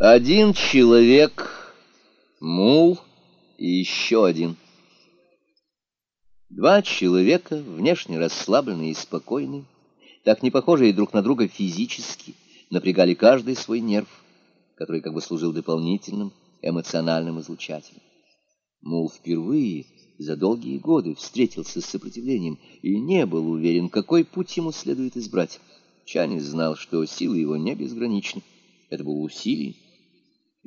Один человек, мул и еще один. Два человека, внешне расслабленные и спокойные, так не похожие друг на друга физически, напрягали каждый свой нерв, который как бы служил дополнительным эмоциональным излучателем. Мул впервые за долгие годы встретился с сопротивлением и не был уверен, какой путь ему следует избрать. Чанис знал, что силы его не безграничны. Это было усилие.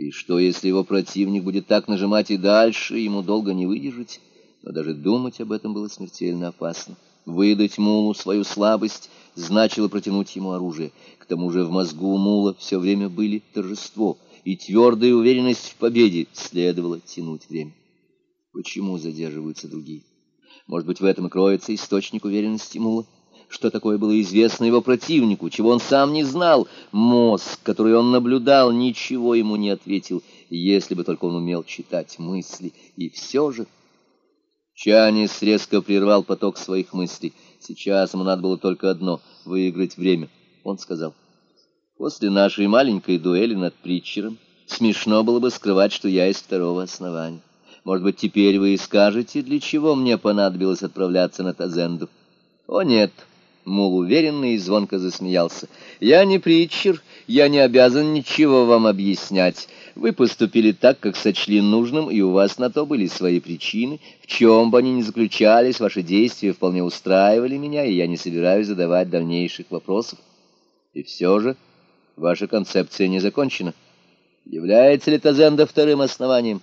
И что, если его противник будет так нажимать и дальше, ему долго не выдержать? Но даже думать об этом было смертельно опасно. Выдать Мулу свою слабость значило протянуть ему оружие. К тому же в мозгу Мула все время были торжество, и твердая уверенность в победе следовало тянуть время. Почему задерживаются другие? Может быть, в этом и кроется источник уверенности Мула? Что такое было известно его противнику, чего он сам не знал. Мозг, который он наблюдал, ничего ему не ответил, если бы только он умел читать мысли. И все же... Чанис резко прервал поток своих мыслей. Сейчас ему надо было только одно — выиграть время. Он сказал, «После нашей маленькой дуэли над Притчером смешно было бы скрывать, что я из второго основания. Может быть, теперь вы и скажете, для чего мне понадобилось отправляться на Тазенду?» «О, нет!» Мул уверенно и звонко засмеялся. «Я не притчер, я не обязан ничего вам объяснять. Вы поступили так, как сочли нужным, и у вас на то были свои причины. В чем бы они ни заключались, ваши действия вполне устраивали меня, и я не собираюсь задавать дальнейших вопросов. И все же ваша концепция не закончена. Является ли Тазенда вторым основанием?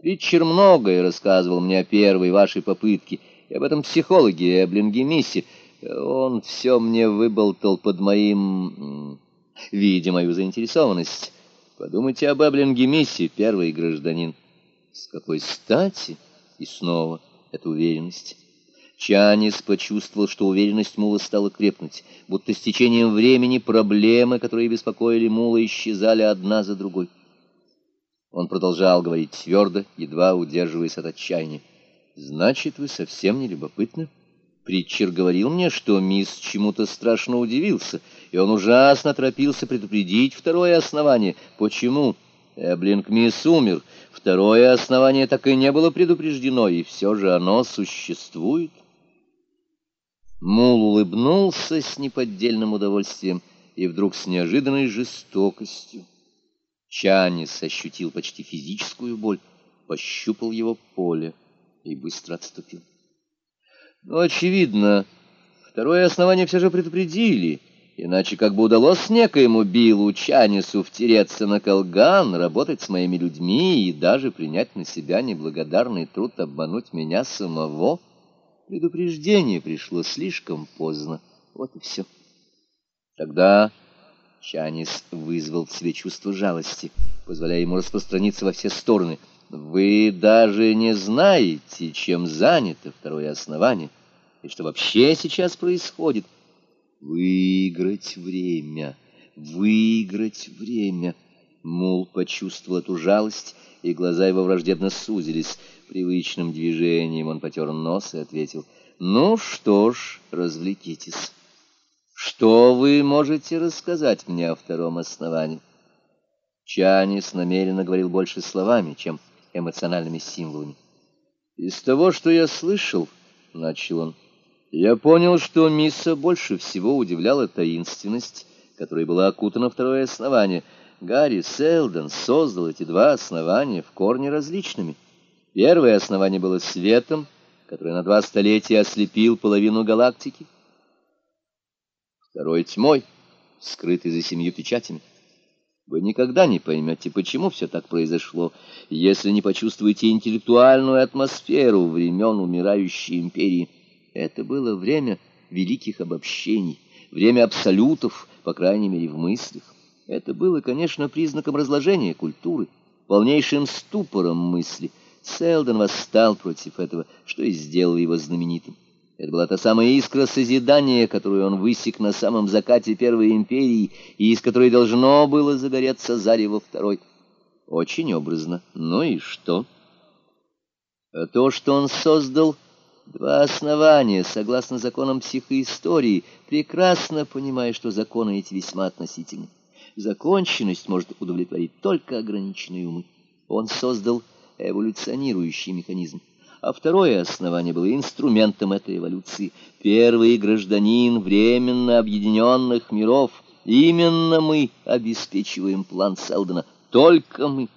Притчер многое рассказывал мне о первой вашей попытке, и об этом психологе Эблинге Мисси, он все мне выболтал под моим... видя мою заинтересованность. Подумайте об Эблинге Мисси, первый гражданин. С какой стати? И снова эта уверенность. Чанис почувствовал, что уверенность Мула стала крепнуть, будто с течением времени проблемы, которые беспокоили Мула, исчезали одна за другой. Он продолжал говорить твердо, едва удерживаясь от отчаяния. «Значит, вы совсем не любопытны?» Притчер говорил мне, что мисс чему-то страшно удивился, и он ужасно торопился предупредить второе основание. Почему? Эблинг мисс умер. Второе основание так и не было предупреждено, и все же оно существует. Мул улыбнулся с неподдельным удовольствием и вдруг с неожиданной жестокостью. Чанис ощутил почти физическую боль, пощупал его поле и быстро отступил. Но, очевидно, второе основание все же предупредили, иначе как бы удалось некоему Биллу Чанису втереться на колган, работать с моими людьми и даже принять на себя неблагодарный труд обмануть меня самого. Предупреждение пришло слишком поздно. Вот и все. Тогда Чанис вызвал в себе чувство жалости, позволяя ему распространиться во все стороны — вы даже не знаете, чем занято второе основание, и что вообще сейчас происходит. Выиграть время, выиграть время. Мул почувствовал эту жалость, и глаза его враждебно сузились. Привычным движением он потер нос и ответил, «Ну что ж, развлекитесь. Что вы можете рассказать мне о втором основании?» Чанис намеренно говорил больше словами, чем эмоциональными символами. «Из того, что я слышал, — начал он, — я понял, что Мисса больше всего удивляла таинственность, которой была окутана второе основание. Гарри Селдон создал эти два основания в корне различными. Первое основание было светом, который на два столетия ослепил половину галактики. Второй — тьмой, скрытый за семью печатями. Вы никогда не поймете, почему все так произошло, если не почувствуете интеллектуальную атмосферу времен умирающей империи. Это было время великих обобщений, время абсолютов, по крайней мере, в мыслях. Это было, конечно, признаком разложения культуры, полнейшим ступором мысли. Селдон восстал против этого, что и сделало его знаменитым. Это была та самая искра созидания, которую он высек на самом закате Первой империи, и из которой должно было загореться зарево Второй. Очень образно. Ну и что? А то, что он создал два основания, согласно законам психоистории, прекрасно понимая, что законы эти весьма относительны. Законченность может удовлетворить только ограниченные умы. Он создал эволюционирующий механизм. А второе основание было инструментом этой эволюции. Первый гражданин временно объединенных миров. Именно мы обеспечиваем план Селдона. Только мы.